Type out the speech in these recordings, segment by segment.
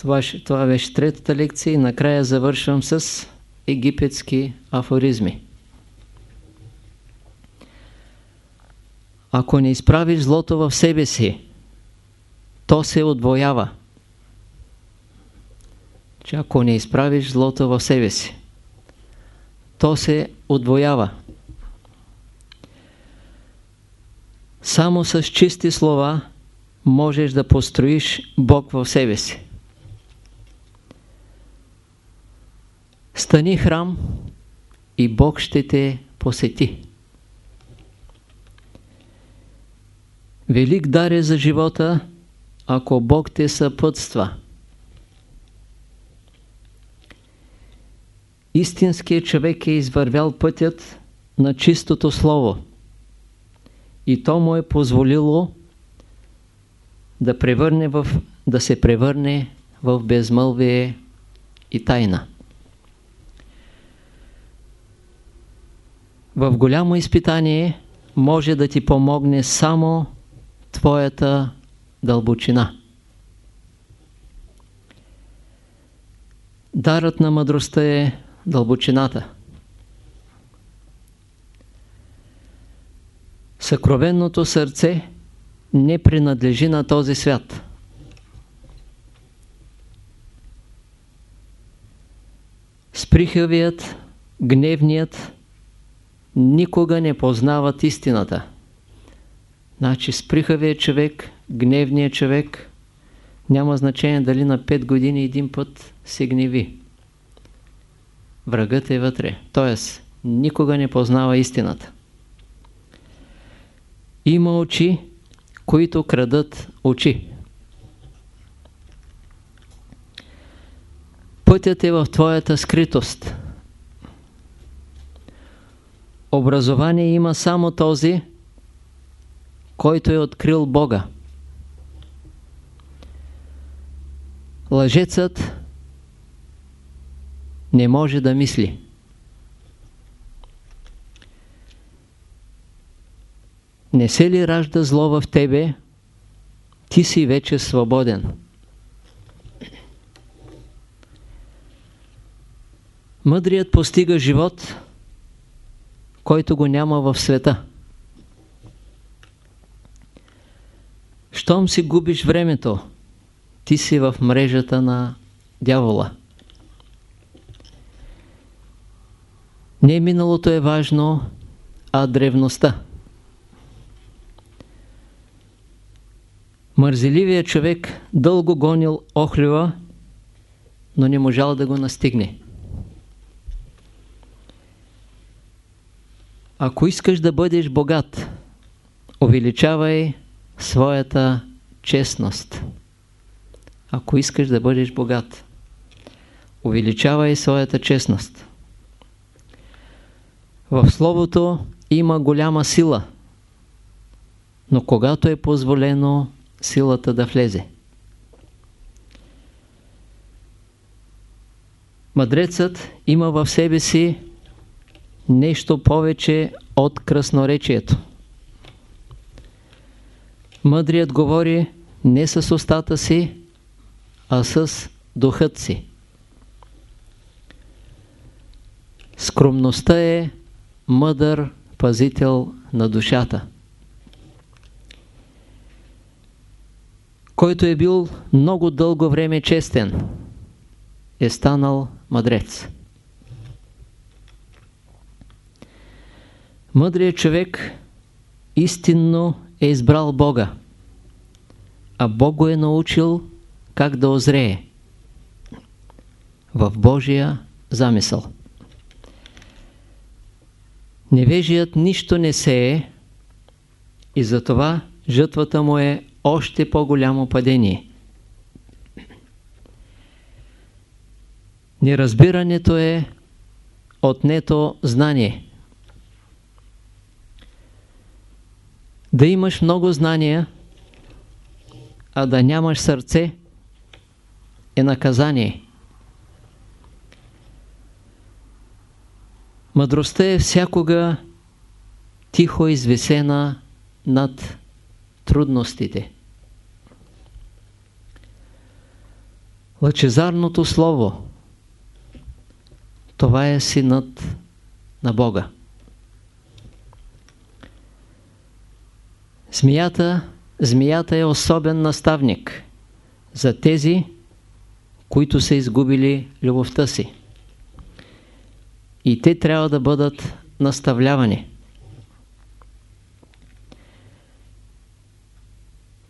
Това, това беше третата лекция и накрая завършвам с египетски афоризми. Ако не изправиш злото в себе си, то се отвоява. Че ако не изправиш злото в себе си, то се отвоява. Само с чисти слова можеш да построиш Бог в себе си. Стани храм и Бог ще те посети. Велик дар е за живота, ако Бог те съпътства. Истинският човек е извървял пътят на чистото слово и то му е позволило да, превърне в, да се превърне в безмълвие и тайна. В голямо изпитание може да ти помогне само твоята дълбочина. Дарът на мъдростта е дълбочината. Съкровенното сърце не принадлежи на този свят. Сприхавият, гневният никога не познават истината. Значи сприхавият човек, гневният човек, няма значение дали на 5 години един път се гневи. Врагът е вътре. Тоест, никога не познава истината. Има очи, които крадат очи. Пътят е в твоята скритост. Образование има само този, който е открил Бога. Лъжецът не може да мисли. Не се ли ражда зло в тебе, ти си вече свободен. Мъдрият постига живот, който го няма в света. Щом си губиш времето, ти си в мрежата на дявола. Не миналото е важно, а древността. Мързеливият човек дълго гонил Охлива, но не можал да го настигне. Ако искаш да бъдеш богат, увеличавай своята честност. Ако искаш да бъдеш богат, увеличавай своята честност. В Словото има голяма сила, но когато е позволено силата да влезе. Мъдрецът има в себе си нещо повече от красноречието. Мъдрият говори не с устата си, а с духът си. Скромността е мъдър пазител на душата. Който е бил много дълго време честен, е станал мъдрец. Мъдрият човек истинно е избрал Бога, а Бог го е научил как да озрее в Божия замисъл. Невежият нищо не сее и затова жътвата му е още по-голямо падение. Неразбирането е отнето знание. Да имаш много знания, а да нямаш сърце, е наказание. Мъдростта е всякога тихо извисена над трудностите. Лъчезарното Слово, това е Синът на Бога. Змията, змията е особен наставник за тези, които са изгубили любовта си. И те трябва да бъдат наставлявани.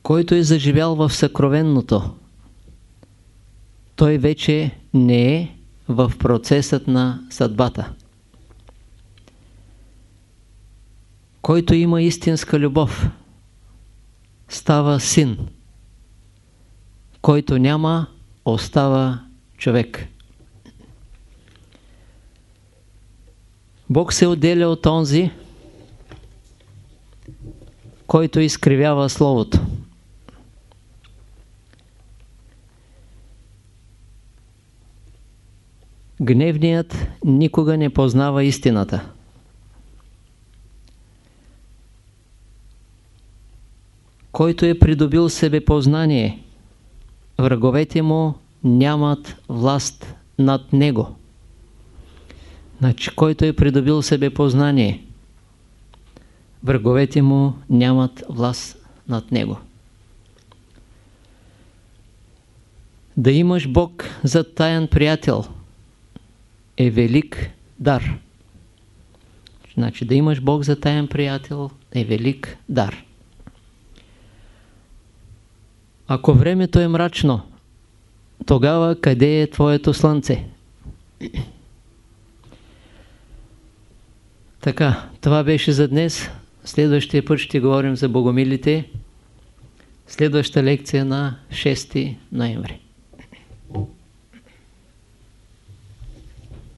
Който е заживял в съкровенното, той вече не е в процесът на съдбата. Който има истинска любов, става син. Който няма, остава човек. Бог се отделя от онзи, който изкривява Словото. Гневният никога не познава истината. Който е придобил себе познание, враговете му нямат власт над него. Значи, който е придобил себе познание, враговете му нямат власт над него. Да имаш Бог за таен приятел е велик дар. Значи да имаш Бог за таен приятел е велик дар. Ако времето е мрачно, тогава къде е твоето слънце? Така, това беше за днес. Следващия път ще говорим за богомилите. Следваща лекция на 6 ноември.